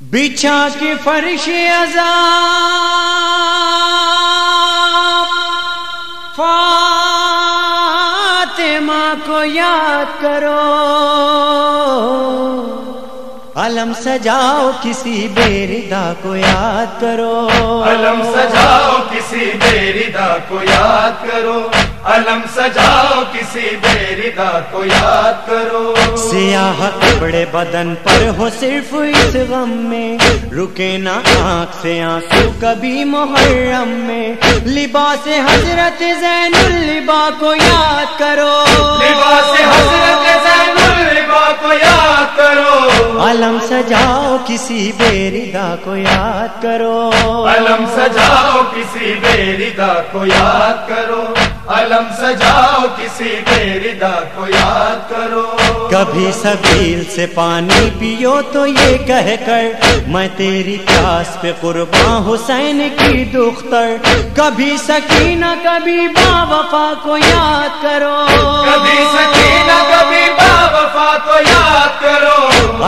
بچھا کے فرش ازا فاطمہ کو یاد کرو۔ علم سجاؤ کسی بیردا کو یاد کرو۔ علم سجاؤ کسی بیردا کو یاد کرو۔ علم سجاؤ کسی بیردا کو یاد کرو۔ سیاہ کپڑے بدن پر ہو صرف اس غم میں۔ رکے نہ آنکھ سے آنسو کبھی محرم میں۔ لباس حضرت زین البا کو یاد کرو۔ لباس حضرت زین کو یاد کرو علم سجاؤ کسی بیردا کو یاد کرو علم سجاؤ کسی بیردا کو یاد کرو علم سجاؤ کسی بیردا کو یاد کرو کبھی سبیل سے پانی پیو تو یہ کہہ کر میں تیری پیاس پہ قربان حسین کی دختر کبھی سکینہ کبھی با وفا کو یاد کرو کبھی سکینہ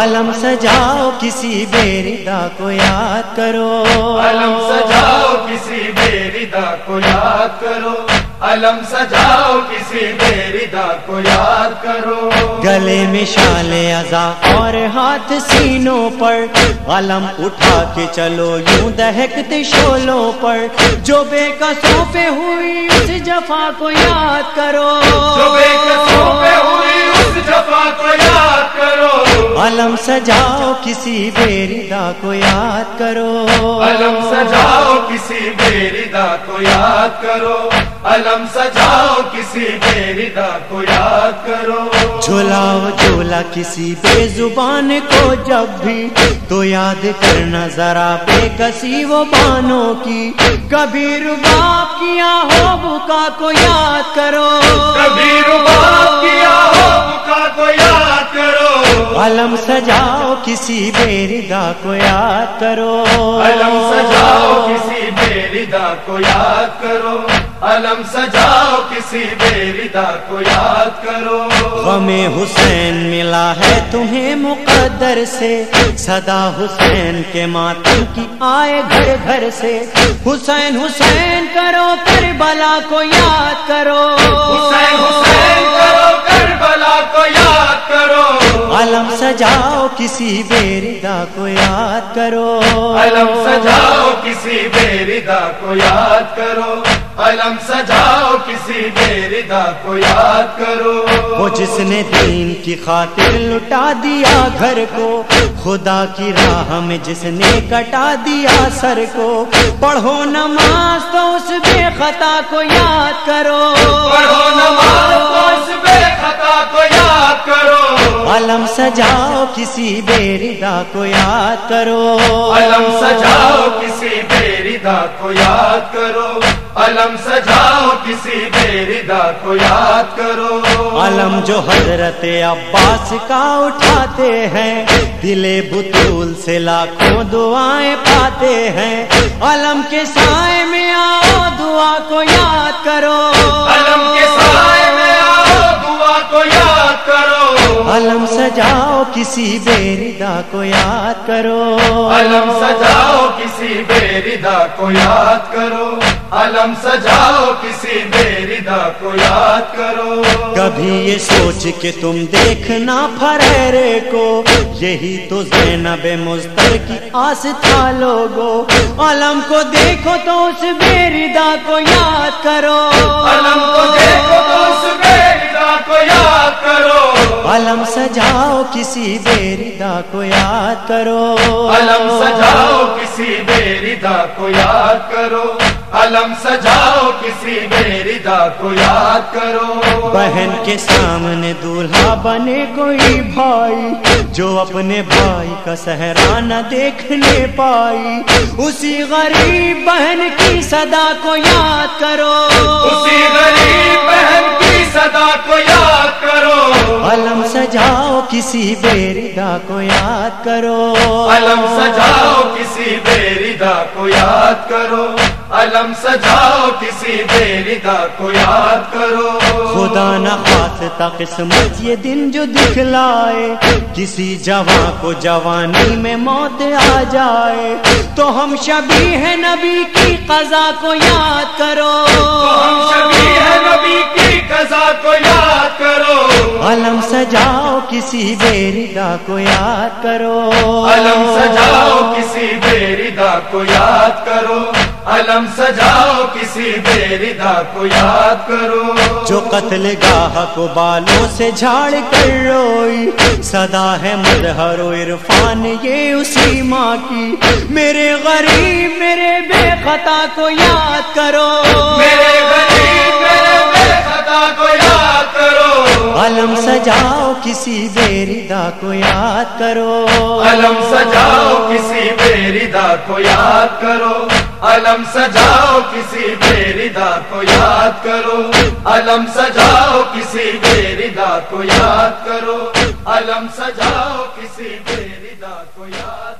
علم سجاؤ کسی بیردا کو یاد کرو۔ علم سجاؤ کسی بیردا کو یاد کرو۔ علم سجاؤ کسی بیردا کو یاد کرو۔ گلے میں شال ازا اور ہاتھ سینوں پر۔ علم اٹھا کے چلو یوں دہکتے شولوں پر۔ جو بے قصوں پہ ہوئی اس جفا کو یاد کرو۔ جو بے قصوں پہ ہوئی علم سجاؤ کسی بیردا کو یاد کرو۔ علم سجاؤ کسی بیردا کو یاد کرو۔ علم سجاؤ کسی بیردا کو یاد کرو۔ جھولاؤ جھولا کسی بے زبان کو جب بھی تو یاد کرنا ذرا بے کسی وہ بانوں کی۔ کبھی رباب کیا ہو بکا کو یاد کرو۔ کبھی رباب کیا ہو بکا کو یاد کرو۔ علم سجاؤ کسی بیردا کو یاد کرو۔ علم سجاؤ کسی بیردا کو یاد کرو۔ علم سجاؤ کسی بیردا کو یاد کرو۔ غم حسین ملا ہے تمہیں مقدر سے۔ صدا حسین کے ماتم کی آئے گھر گھر سے۔ حسین حسین کرو کربلا کو یاد کرو۔ حسین حسین کرو کربلا کو یاد کرو۔ علم سجاؤ کسی بیردا کو یاد کرو۔ علم سجاؤ کسی بیردا کو یاد کرو علم سجاؤ کسی بیردا کو یاد کرو۔ وہ جس نے دین کی خاطر لٹا دیا گھر کو خدا کی راہ میں جس نے کٹا دیا سر کو۔ پڑھو نماز تو اس بے خطا کو یاد کرو۔ پڑھو نماز تو اس بے خطا کو یاد کرو۔ علم سجاؤ کسی بیردا کو یاد کرو۔ علم سجاؤ کسی بیردا کو یاد کرو۔ علم سجاؤ کسی بیردا کو یاد کرو۔ علم جو حضرت عباس کا اٹھاتے ہیں دل بطول سے لاکھوں دعائیں پاتے ہیں۔ علم کے سائے میں آؤ دعا کسی بیردا کو یاد کرو۔ علم سجاؤ کسی بیردا کو یاد کرو۔ علم سجاؤ کسی بیردا کو یاد کرو۔ کبھی یہ سوچ کے تم دیکھنا فرے کو۔ یہی تو زینب مستر کی آس تھا لوگو۔ علم کو دیکھو تو اس بیردا کو یاد کرو۔ علم کو دیکھو تو اس بیردا سجاؤ کسی بیردا کو یاد کرو۔ علم سجاؤ کسی بیردا کو یاد کرو۔ علم سجاؤ کسی بیردا کو یاد کرو۔ بہن کے سامنے دولہا بنے کوئی بھائی جو اپنے بھائی کا سہرا نہ دیکھنے پائی۔ اسی غریب بہن کی صدا کو یاد کرو۔ اسی غریب بہن کی صدا کو یاد علم سجاؤ کسی بیردا کو یاد کرو۔ علم سجاؤ کسی بیردا کو یاد کرو۔ علم سجاؤ کسی بیردا کو یاد کرو۔ خدا نہ خواستہ قسمت یہ دن جو دکھلائے کسی جوان کو جوانی میں موت آ جائے۔ تو ہم شبی ہے نبی کی قضا کو یاد کرو۔ سجاؤ کسی بیردا کو یاد کرو۔ علم سجاؤ کسی بیردا کو یاد کرو۔ علم سجاؤ کسی بیردا کو یاد کرو۔ جو قتل گاہ کو بالوں سے جھاڑ کر روئی۔ صدا ہے مدہر و عرفان یہ اسی ماں کی۔ میرے غریب میرے بے خطا کو یاد کرو۔ میرے غریب علم سجاؤ کسی بیردا کو یاد کرو۔ علم سجاؤ کسی بیردا کو یاد کرو۔ علم سجاؤ کسی بیردا کو یاد کرو۔ علم سجاؤ کسی بیردا کو یاد کرو۔ علم سجاؤ کسی بیردا کو یاد